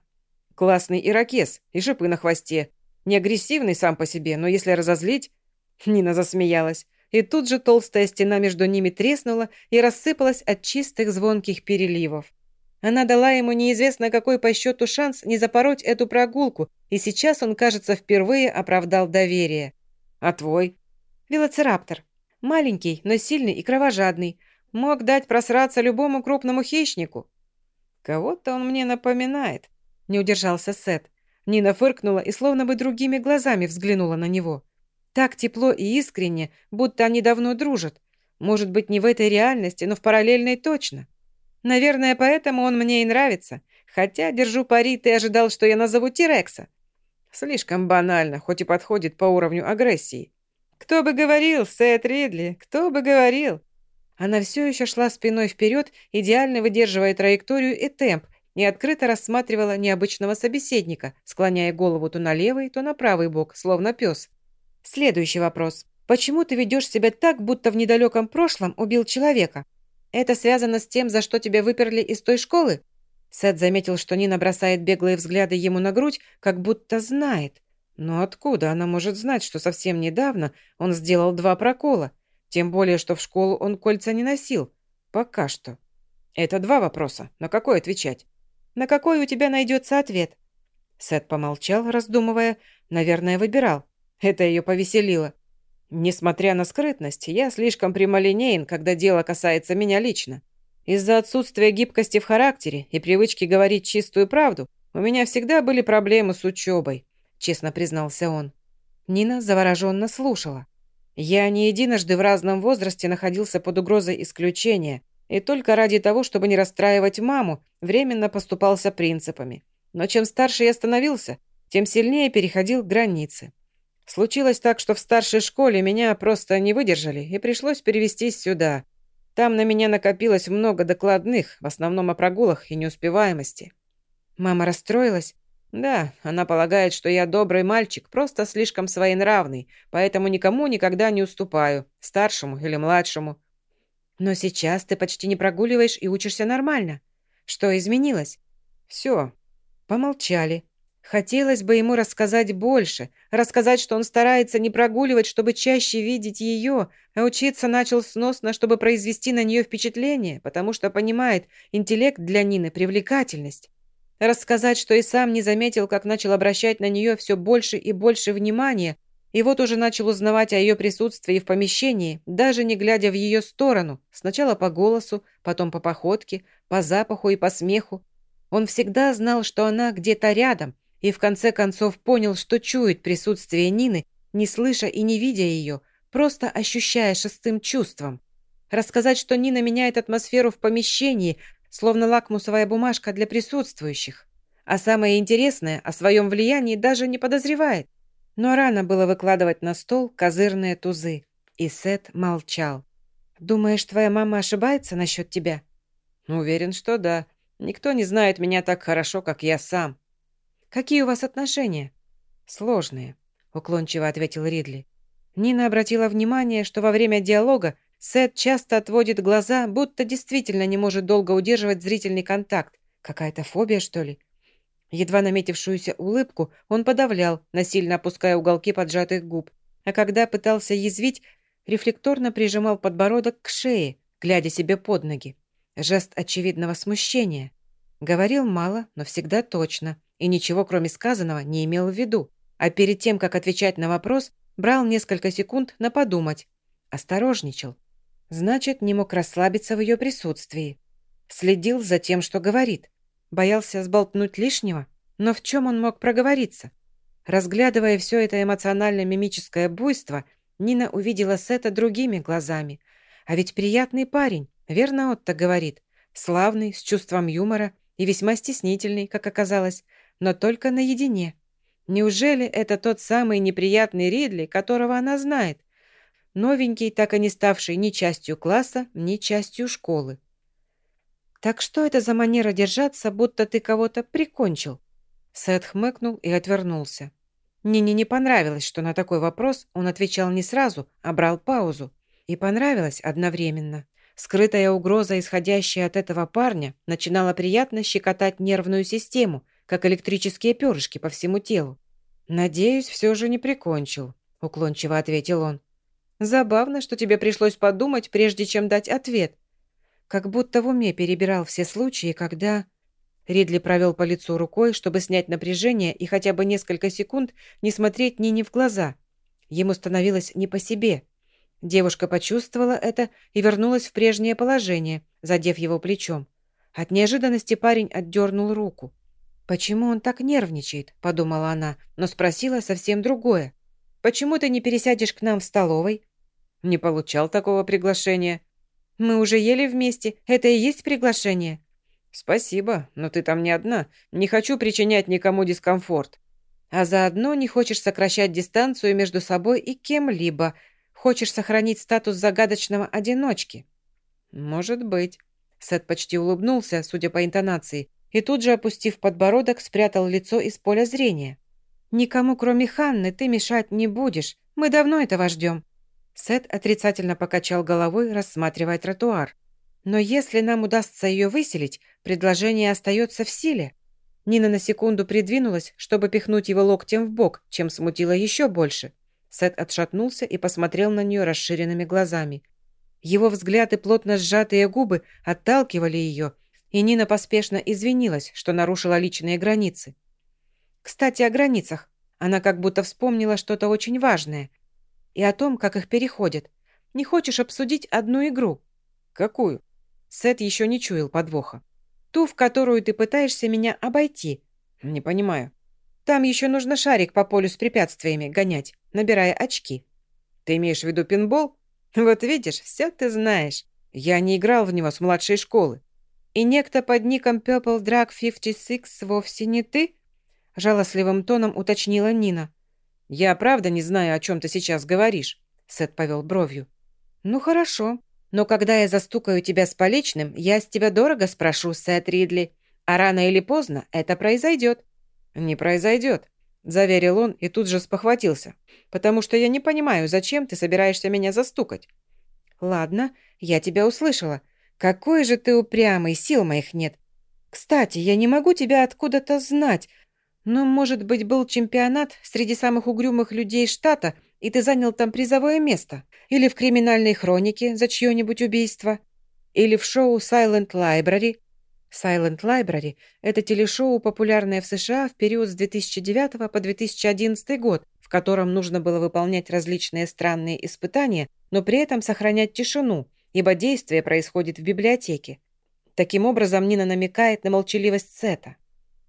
[SPEAKER 1] «Классный ирокез и шипы на хвосте. Не агрессивный сам по себе, но если разозлить...» Нина засмеялась. И тут же толстая стена между ними треснула и рассыпалась от чистых звонких переливов. Она дала ему неизвестно какой по счету шанс не запороть эту прогулку, и сейчас он, кажется, впервые оправдал доверие. «А твой?» «Велоцираптор. Маленький, но сильный и кровожадный. Мог дать просраться любому крупному хищнику». «Кого-то он мне напоминает», — не удержался Сет. Нина фыркнула и словно бы другими глазами взглянула на него. Так тепло и искренне, будто они давно дружат. Может быть, не в этой реальности, но в параллельной точно. Наверное, поэтому он мне и нравится. Хотя, держу пари, ты ожидал, что я назову Тирекса. Слишком банально, хоть и подходит по уровню агрессии. Кто бы говорил, Сет Ридли, кто бы говорил? Она все еще шла спиной вперед, идеально выдерживая траекторию и темп, и открыто рассматривала необычного собеседника, склоняя голову то на левый, то на правый бок, словно пес. Следующий вопрос. Почему ты ведешь себя так, будто в недалеком прошлом убил человека? Это связано с тем, за что тебя выперли из той школы? Сет заметил, что Нина бросает беглые взгляды ему на грудь, как будто знает. Но откуда она может знать, что совсем недавно он сделал два прокола? Тем более, что в школу он кольца не носил. Пока что. Это два вопроса. На какой отвечать? На какой у тебя найдется ответ? Сет помолчал, раздумывая. Наверное, выбирал. Это ее повеселило. Несмотря на скрытность, я слишком прямолинеен, когда дело касается меня лично. Из-за отсутствия гибкости в характере и привычки говорить чистую правду, у меня всегда были проблемы с учебой, честно признался он. Нина завороженно слушала. Я не единожды в разном возрасте находился под угрозой исключения, и только ради того, чтобы не расстраивать маму, временно поступался принципами. Но чем старше я становился, тем сильнее переходил границы. Случилось так, что в старшей школе меня просто не выдержали, и пришлось перевестись сюда. Там на меня накопилось много докладных, в основном о прогулах и неуспеваемости. Мама расстроилась? Да, она полагает, что я добрый мальчик, просто слишком своенравный, поэтому никому никогда не уступаю, старшему или младшему. Но сейчас ты почти не прогуливаешь и учишься нормально. Что изменилось? Все. Помолчали. Хотелось бы ему рассказать больше, рассказать, что он старается не прогуливать, чтобы чаще видеть ее, а учиться начал сносно, чтобы произвести на нее впечатление, потому что понимает, интеллект для Нины – привлекательность. Рассказать, что и сам не заметил, как начал обращать на нее все больше и больше внимания, и вот уже начал узнавать о ее присутствии в помещении, даже не глядя в ее сторону, сначала по голосу, потом по походке, по запаху и по смеху. Он всегда знал, что она где-то рядом, и в конце концов понял, что чует присутствие Нины, не слыша и не видя ее, просто ощущая шестым чувством. Рассказать, что Нина меняет атмосферу в помещении, словно лакмусовая бумажка для присутствующих. А самое интересное, о своем влиянии даже не подозревает. Но рано было выкладывать на стол козырные тузы. И Сет молчал. «Думаешь, твоя мама ошибается насчет тебя?» «Уверен, что да. Никто не знает меня так хорошо, как я сам. Какие у вас отношения?» «Сложные», — уклончиво ответил Ридли. Нина обратила внимание, что во время диалога Сет часто отводит глаза, будто действительно не может долго удерживать зрительный контакт. Какая-то фобия, что ли? Едва наметившуюся улыбку он подавлял, насильно опуская уголки поджатых губ. А когда пытался язвить, рефлекторно прижимал подбородок к шее, глядя себе под ноги. Жест очевидного смущения. Говорил мало, но всегда точно и ничего, кроме сказанного, не имел в виду. А перед тем, как отвечать на вопрос, брал несколько секунд на подумать. Осторожничал. Значит, не мог расслабиться в ее присутствии. Следил за тем, что говорит. Боялся сболтнуть лишнего? Но в чем он мог проговориться? Разглядывая все это эмоционально-мимическое буйство, Нина увидела Сета другими глазами. А ведь приятный парень, верно Отто говорит. Славный, с чувством юмора и весьма стеснительный, как оказалось, но только наедине. Неужели это тот самый неприятный Ридли, которого она знает? Новенький, так и не ставший ни частью класса, ни частью школы. «Так что это за манера держаться, будто ты кого-то прикончил?» Сет хмыкнул и отвернулся. Нине не понравилось, что на такой вопрос он отвечал не сразу, а брал паузу. И понравилось одновременно. Скрытая угроза, исходящая от этого парня, начинала приятно щекотать нервную систему, как электрические перышки по всему телу. «Надеюсь, все же не прикончил», — уклончиво ответил он. «Забавно, что тебе пришлось подумать, прежде чем дать ответ. Как будто в уме перебирал все случаи, когда...» Ридли провел по лицу рукой, чтобы снять напряжение и хотя бы несколько секунд не смотреть Нине в глаза. Ему становилось не по себе. Девушка почувствовала это и вернулась в прежнее положение, задев его плечом. От неожиданности парень отдернул руку. «Почему он так нервничает?» – подумала она, но спросила совсем другое. «Почему ты не пересядешь к нам в столовой?» «Не получал такого приглашения». «Мы уже ели вместе. Это и есть приглашение». «Спасибо, но ты там не одна. Не хочу причинять никому дискомфорт». «А заодно не хочешь сокращать дистанцию между собой и кем-либо. Хочешь сохранить статус загадочного одиночки». «Может быть». Сет почти улыбнулся, судя по интонации, и тут же, опустив подбородок, спрятал лицо из поля зрения. «Никому, кроме Ханны, ты мешать не будешь. Мы давно этого ждем». Сет отрицательно покачал головой, рассматривая тротуар. «Но если нам удастся ее выселить, предложение остается в силе». Нина на секунду придвинулась, чтобы пихнуть его локтем в бок, чем смутило еще больше. Сет отшатнулся и посмотрел на нее расширенными глазами. Его взгляд и плотно сжатые губы отталкивали ее, и Нина поспешно извинилась, что нарушила личные границы. Кстати, о границах. Она как будто вспомнила что-то очень важное. И о том, как их переходят. Не хочешь обсудить одну игру? Какую? Сет еще не чуял подвоха. Ту, в которую ты пытаешься меня обойти. Не понимаю. Там еще нужно шарик по полю с препятствиями гонять, набирая очки. Ты имеешь в виду пинбол? Вот видишь, все ты знаешь. Я не играл в него с младшей школы. «И некто под ником Purple Drag 56 вовсе не ты?» Жалостливым тоном уточнила Нина. «Я правда не знаю, о чем ты сейчас говоришь», Сет повел бровью. «Ну хорошо, но когда я застукаю тебя с поличным, я с тебя дорого спрошу, Сет Ридли. А рано или поздно это произойдет». «Не произойдет», – заверил он и тут же спохватился. «Потому что я не понимаю, зачем ты собираешься меня застукать». «Ладно, я тебя услышала. «Какой же ты упрямый, сил моих нет. Кстати, я не могу тебя откуда-то знать. Но, может быть, был чемпионат среди самых угрюмых людей штата, и ты занял там призовое место? Или в криминальной хронике за чье-нибудь убийство? Или в шоу Silent Library?» Silent Library – это телешоу, популярное в США в период с 2009 по 2011 год, в котором нужно было выполнять различные странные испытания, но при этом сохранять тишину – ибо действие происходит в библиотеке. Таким образом, Нина намекает на молчаливость Сета.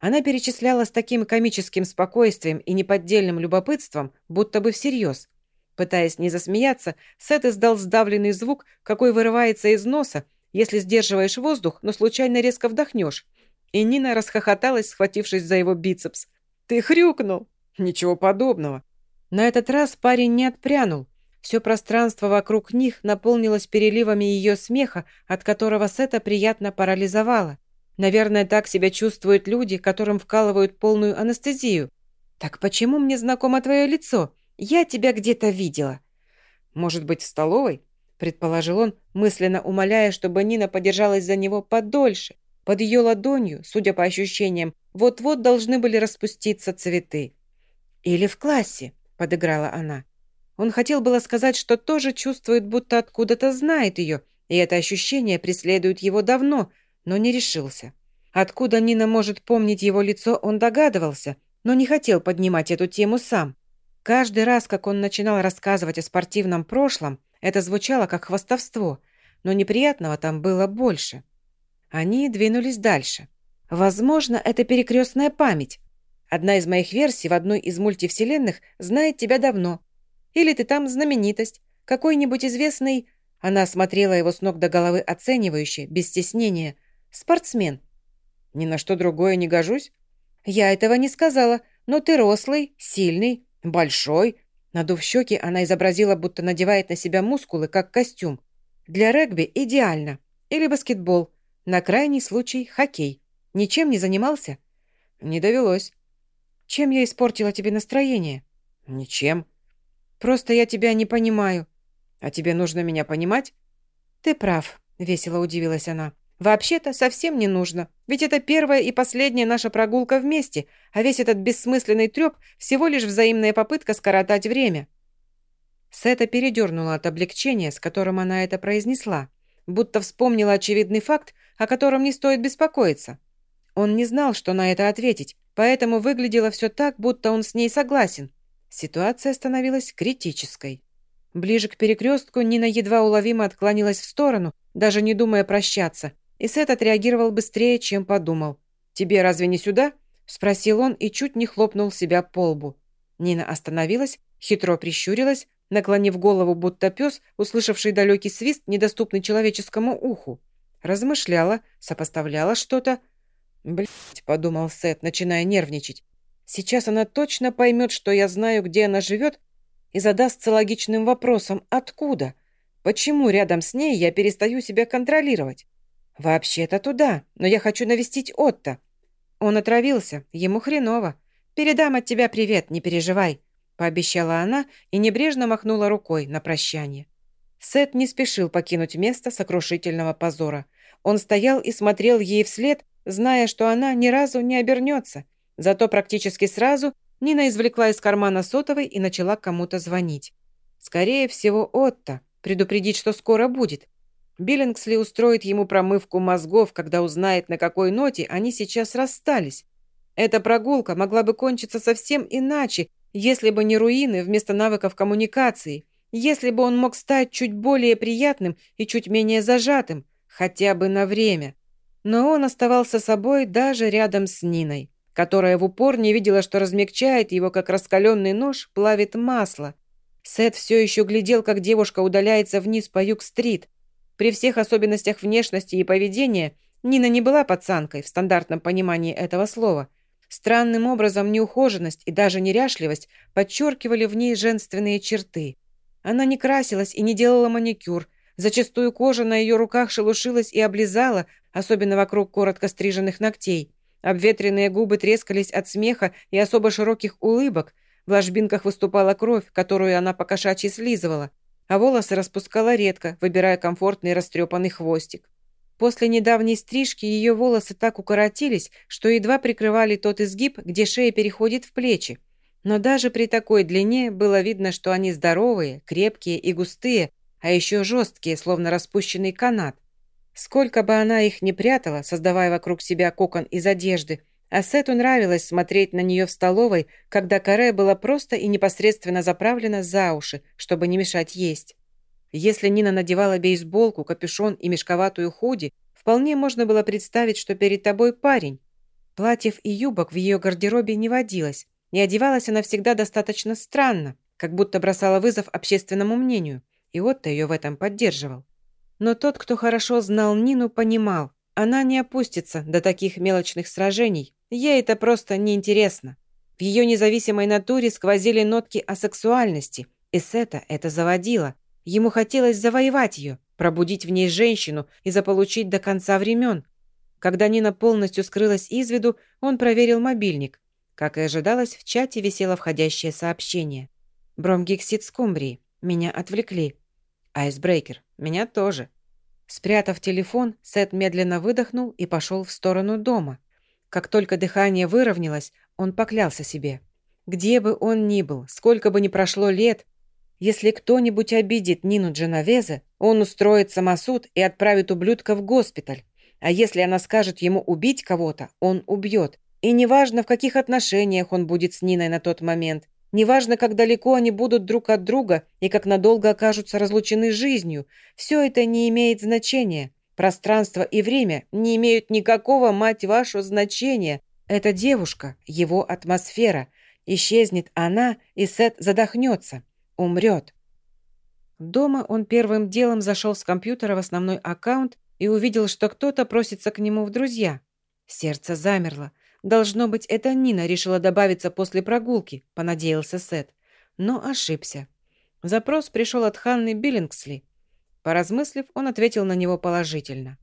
[SPEAKER 1] Она перечисляла с таким комическим спокойствием и неподдельным любопытством, будто бы всерьез. Пытаясь не засмеяться, Сет издал сдавленный звук, какой вырывается из носа, если сдерживаешь воздух, но случайно резко вдохнешь. И Нина расхохоталась, схватившись за его бицепс. «Ты хрюкнул!» «Ничего подобного!» На этот раз парень не отпрянул, все пространство вокруг них наполнилось переливами ее смеха, от которого Сета приятно парализовало. Наверное, так себя чувствуют люди, которым вкалывают полную анестезию. «Так почему мне знакомо твое лицо? Я тебя где-то видела». «Может быть, в столовой?» – предположил он, мысленно умоляя, чтобы Нина подержалась за него подольше. Под ее ладонью, судя по ощущениям, вот-вот должны были распуститься цветы. «Или в классе», – подыграла она. Он хотел было сказать, что тоже чувствует, будто откуда-то знает ее, и это ощущение преследует его давно, но не решился. Откуда Нина может помнить его лицо, он догадывался, но не хотел поднимать эту тему сам. Каждый раз, как он начинал рассказывать о спортивном прошлом, это звучало как хвастовство, но неприятного там было больше. Они двинулись дальше. Возможно, это перекрестная память. Одна из моих версий в одной из мультивселенных знает тебя давно. Или ты там знаменитость, какой-нибудь известный...» Она смотрела его с ног до головы оценивающе, без стеснения. «Спортсмен». «Ни на что другое не гожусь?» «Я этого не сказала, но ты рослый, сильный, большой». Надув щеки, она изобразила, будто надевает на себя мускулы, как костюм. «Для регби идеально. Или баскетбол. На крайний случай хоккей. Ничем не занимался?» «Не довелось». «Чем я испортила тебе настроение?» «Ничем». «Просто я тебя не понимаю». «А тебе нужно меня понимать?» «Ты прав», — весело удивилась она. «Вообще-то совсем не нужно. Ведь это первая и последняя наша прогулка вместе, а весь этот бессмысленный трёп всего лишь взаимная попытка скоротать время». Сета передернула от облегчения, с которым она это произнесла, будто вспомнила очевидный факт, о котором не стоит беспокоиться. Он не знал, что на это ответить, поэтому выглядело все так, будто он с ней согласен. Ситуация становилась критической. Ближе к перекрестку Нина едва уловимо отклонилась в сторону, даже не думая прощаться, и Сет отреагировал быстрее, чем подумал. «Тебе разве не сюда?» – спросил он и чуть не хлопнул себя по лбу. Нина остановилась, хитро прищурилась, наклонив голову, будто пес, услышавший далекий свист, недоступный человеческому уху. Размышляла, сопоставляла что-то. «Блядь», – подумал Сет, начиная нервничать. «Сейчас она точно поймет, что я знаю, где она живет, и задастся логичным вопросом «Откуда?». Почему рядом с ней я перестаю себя контролировать? Вообще-то туда, но я хочу навестить Отто. Он отравился, ему хреново. Передам от тебя привет, не переживай, пообещала она и небрежно махнула рукой на прощание. Сет не спешил покинуть место сокрушительного позора. Он стоял и смотрел ей вслед, зная, что она ни разу не обернется. Зато практически сразу Нина извлекла из кармана сотовой и начала кому-то звонить. Скорее всего, Отто. Предупредить, что скоро будет. Биллингсли устроит ему промывку мозгов, когда узнает, на какой ноте они сейчас расстались. Эта прогулка могла бы кончиться совсем иначе, если бы не руины вместо навыков коммуникации, если бы он мог стать чуть более приятным и чуть менее зажатым, хотя бы на время. Но он оставался собой даже рядом с Ниной которая в упор не видела, что размягчает его, как раскаленный нож плавит масло. Сет все еще глядел, как девушка удаляется вниз по Юг-стрит. При всех особенностях внешности и поведения Нина не была пацанкой в стандартном понимании этого слова. Странным образом неухоженность и даже неряшливость подчеркивали в ней женственные черты. Она не красилась и не делала маникюр. Зачастую кожа на ее руках шелушилась и облизала, особенно вокруг коротко стриженных ногтей. Обветренные губы трескались от смеха и особо широких улыбок. В ложбинках выступала кровь, которую она покошачьи слизывала, а волосы распускала редко, выбирая комфортный растрепанный хвостик. После недавней стрижки ее волосы так укоротились, что едва прикрывали тот изгиб, где шея переходит в плечи. Но даже при такой длине было видно, что они здоровые, крепкие и густые, а еще жесткие, словно распущенный канат. Сколько бы она их ни прятала, создавая вокруг себя кокон из одежды, а Сету нравилось смотреть на нее в столовой, когда каре была просто и непосредственно заправлена за уши, чтобы не мешать есть. Если Нина надевала бейсболку, капюшон и мешковатую худи, вполне можно было представить, что перед тобой парень. Платьев и юбок в ее гардеробе не водилось, и одевалась она всегда достаточно странно, как будто бросала вызов общественному мнению, и Отто ее в этом поддерживал. Но тот, кто хорошо знал Нину, понимал, она не опустится до таких мелочных сражений. Ей это просто неинтересно. В ее независимой натуре сквозили нотки асексуальности, и Сета это заводило. Ему хотелось завоевать ее, пробудить в ней женщину и заполучить до конца времен. Когда Нина полностью скрылась из виду, он проверил мобильник. Как и ожидалось, в чате висело входящее сообщение. «Бромгиксид скумбрии. Меня отвлекли. Айсбрейкер. Меня тоже. Спрятав телефон, Сет медленно выдохнул и пошел в сторону дома. Как только дыхание выровнялось, он поклялся себе. Где бы он ни был, сколько бы ни прошло лет, если кто-нибудь обидит Нину Дженовезе, он устроит самосуд и отправит ублюдка в госпиталь. А если она скажет ему убить кого-то, он убьет. И неважно, в каких отношениях он будет с Ниной на тот момент, Неважно, как далеко они будут друг от друга и как надолго окажутся разлучены жизнью, все это не имеет значения, Пространство и время не имеют никакого, мать вашу, значения. Эта девушка, его атмосфера. Исчезнет она, и Сет задохнется. Умрет. Дома он первым делом зашел с компьютера в основной аккаунт и увидел, что кто-то просится к нему в друзья. Сердце замерло. Должно быть, это Нина решила добавиться после прогулки, понадеялся Сет. Но ошибся. Запрос пришел от Ханны Биллингсли. Поразмыслив, он ответил на него положительно.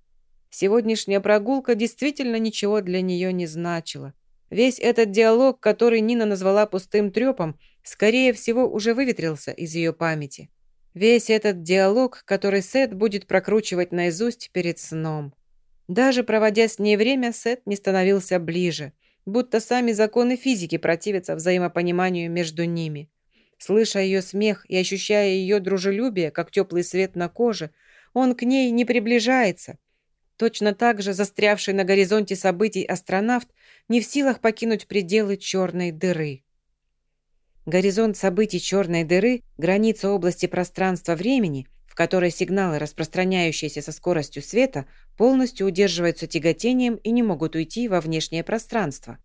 [SPEAKER 1] Сегодняшняя прогулка действительно ничего для нее не значила. Весь этот диалог, который Нина назвала пустым трепом, скорее всего, уже выветрился из ее памяти. Весь этот диалог, который Сет будет прокручивать наизусть перед сном. Даже проводя с ней время, Сет не становился ближе, будто сами законы физики противятся взаимопониманию между ними. Слыша ее смех и ощущая ее дружелюбие, как теплый свет на коже, он к ней не приближается. Точно так же застрявший на горизонте событий астронавт не в силах покинуть пределы черной дыры. Горизонт событий черной дыры, граница области пространства-времени, которой сигналы, распространяющиеся со скоростью света, полностью удерживаются тяготением и не могут уйти во внешнее пространство.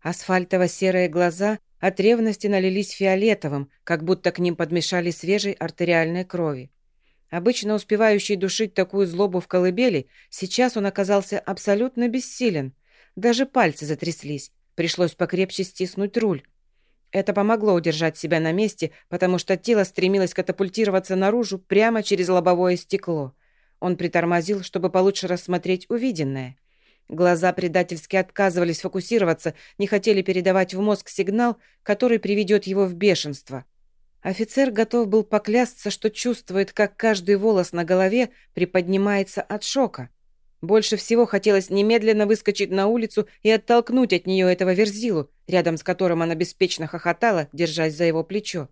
[SPEAKER 1] Асфальтово-серые глаза от ревности налились фиолетовым, как будто к ним подмешали свежей артериальной крови. Обычно успевающий душить такую злобу в колыбели, сейчас он оказался абсолютно бессилен. Даже пальцы затряслись, пришлось покрепче стиснуть руль. Это помогло удержать себя на месте, потому что тело стремилось катапультироваться наружу прямо через лобовое стекло. Он притормозил, чтобы получше рассмотреть увиденное. Глаза предательски отказывались фокусироваться, не хотели передавать в мозг сигнал, который приведет его в бешенство. Офицер готов был поклясться, что чувствует, как каждый волос на голове приподнимается от шока. Больше всего хотелось немедленно выскочить на улицу и оттолкнуть от нее этого верзилу, рядом с которым она беспечно хохотала, держась за его плечо.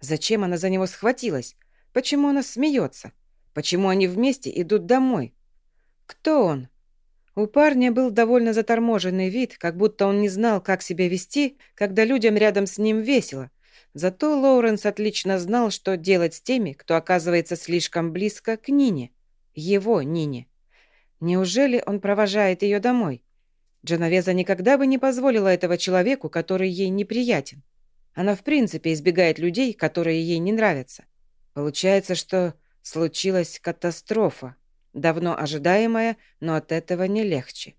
[SPEAKER 1] Зачем она за него схватилась? Почему она смеется? Почему они вместе идут домой? Кто он? У парня был довольно заторможенный вид, как будто он не знал, как себя вести, когда людям рядом с ним весело. Зато Лоуренс отлично знал, что делать с теми, кто оказывается слишком близко к Нине. Его Нине. Неужели он провожает ее домой? Дженовеза никогда бы не позволила этого человеку, который ей неприятен. Она в принципе избегает людей, которые ей не нравятся. Получается, что случилась катастрофа. Давно ожидаемая, но от этого не легче.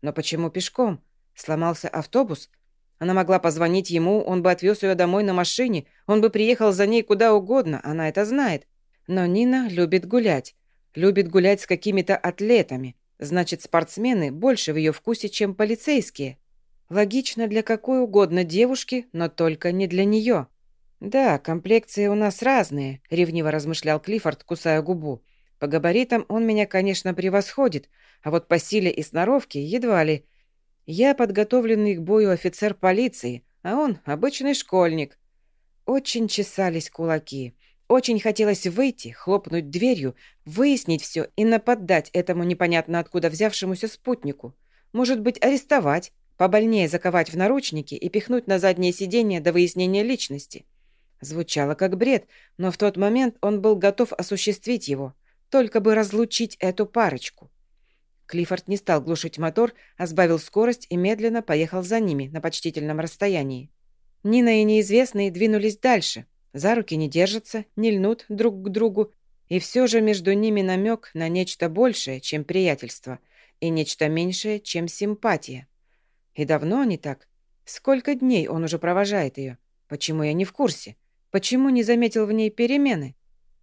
[SPEAKER 1] Но почему пешком? Сломался автобус? Она могла позвонить ему, он бы отвез ее домой на машине, он бы приехал за ней куда угодно, она это знает. Но Нина любит гулять. Любит гулять с какими-то атлетами. Значит, спортсмены больше в ее вкусе, чем полицейские. Логично для какой угодно девушки, но только не для нее. «Да, комплекции у нас разные», — ревниво размышлял Клиффорд, кусая губу. По габаритам он меня, конечно, превосходит, а вот по силе и сноровке едва ли. Я подготовленный к бою офицер полиции, а он обычный школьник. Очень чесались кулаки. Очень хотелось выйти, хлопнуть дверью, выяснить все и нападать этому непонятно откуда взявшемуся спутнику. Может быть, арестовать, побольнее заковать в наручники и пихнуть на заднее сиденье до выяснения личности. Звучало как бред, но в тот момент он был готов осуществить его. Только бы разлучить эту парочку. Клиффорд не стал глушить мотор, а сбавил скорость и медленно поехал за ними на почтительном расстоянии. Нина и неизвестные двинулись дальше. За руки не держатся, не льнут друг к другу, и все же между ними намек на нечто большее, чем приятельство, и нечто меньшее, чем симпатия. И давно они так? Сколько дней он уже провожает ее? Почему я не в курсе? Почему не заметил в ней перемены?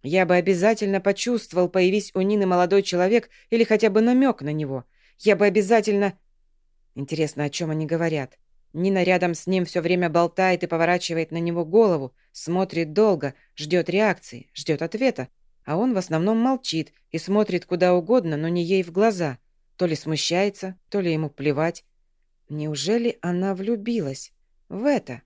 [SPEAKER 1] Я бы обязательно почувствовал, появись у Нины молодой человек или хотя бы намек на него. Я бы обязательно... Интересно, о чем они говорят? Нина рядом с ним все время болтает и поворачивает на него голову, смотрит долго, ждет реакции, ждет ответа, а он в основном молчит и смотрит куда угодно, но не ей в глаза. То ли смущается, то ли ему плевать. Неужели она влюбилась в это?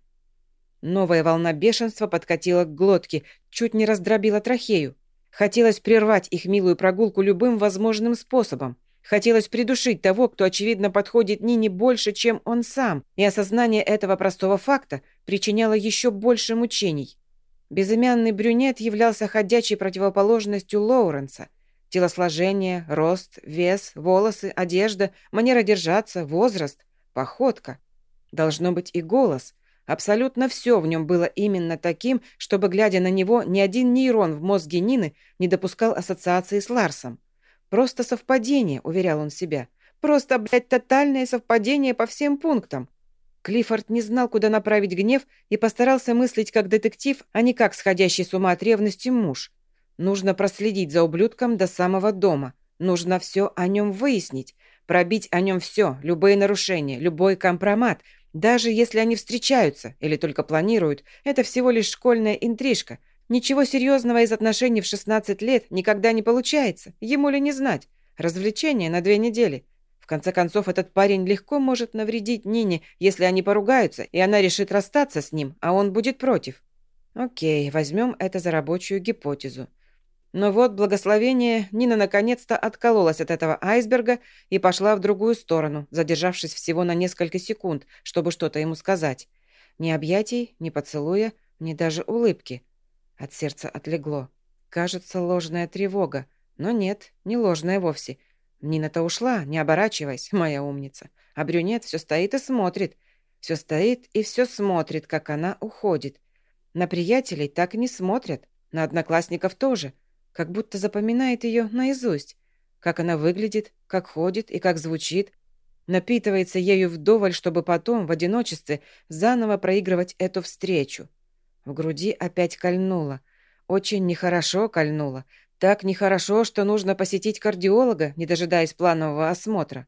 [SPEAKER 1] Новая волна бешенства подкатила к глотке, чуть не раздробила трахею. Хотелось прервать их милую прогулку любым возможным способом. Хотелось придушить того, кто, очевидно, подходит Нине больше, чем он сам, и осознание этого простого факта причиняло еще больше мучений. Безымянный брюнет являлся ходячей противоположностью Лоуренса. Телосложение, рост, вес, волосы, одежда, манера держаться, возраст, походка. Должно быть и голос. Абсолютно все в нем было именно таким, чтобы, глядя на него, ни один нейрон в мозге Нины не допускал ассоциации с Ларсом. Просто совпадение, уверял он себя. Просто, блядь, тотальное совпадение по всем пунктам. Клиффорд не знал, куда направить гнев и постарался мыслить как детектив, а не как сходящий с ума от ревности муж. Нужно проследить за ублюдком до самого дома. Нужно все о нем выяснить, пробить о нем все, любые нарушения, любой компромат – даже если они встречаются или только планируют, это всего лишь школьная интрижка. Ничего серьезного из отношений в 16 лет никогда не получается. Ему ли не знать? Развлечение на две недели. В конце концов, этот парень легко может навредить Нине, если они поругаются, и она решит расстаться с ним, а он будет против. Окей, возьмем это за рабочую гипотезу. Но вот благословение, Нина наконец-то откололась от этого айсберга и пошла в другую сторону, задержавшись всего на несколько секунд, чтобы что-то ему сказать. Ни объятий, ни поцелуя, ни даже улыбки. От сердца отлегло. Кажется, ложная тревога. Но нет, не ложная вовсе. Нина-то ушла, не оборачиваясь, моя умница. А брюнет все стоит и смотрит. Все стоит и все смотрит, как она уходит. На приятелей так и не смотрят. На одноклассников тоже – как будто запоминает ее наизусть, как она выглядит, как ходит и как звучит, напитывается ею вдоволь, чтобы потом, в одиночестве, заново проигрывать эту встречу. В груди опять кольнуло. Очень нехорошо кольнуло. Так нехорошо, что нужно посетить кардиолога, не дожидаясь планового осмотра.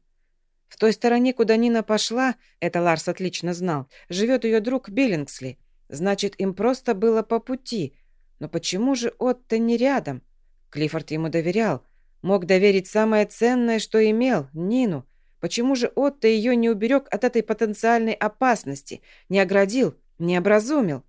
[SPEAKER 1] В той стороне, куда Нина пошла, это Ларс отлично знал, живет ее друг Биллингсли. Значит, им просто было по пути. Но почему же Отто не рядом? Клиффорд ему доверял. Мог доверить самое ценное, что имел, Нину. Почему же Отто ее не уберег от этой потенциальной опасности, не оградил, не образумил?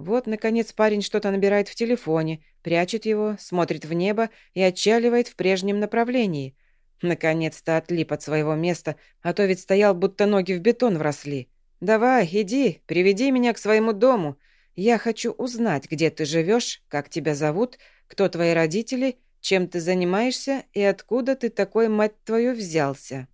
[SPEAKER 1] Вот, наконец, парень что-то набирает в телефоне, прячет его, смотрит в небо и отчаливает в прежнем направлении. Наконец-то отлип от своего места, а то ведь стоял, будто ноги в бетон вросли. «Давай, иди, приведи меня к своему дому. Я хочу узнать, где ты живешь, как тебя зовут, кто твои родители, чем ты занимаешься и откуда ты такой, мать твою, взялся?»